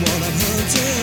what I've learned to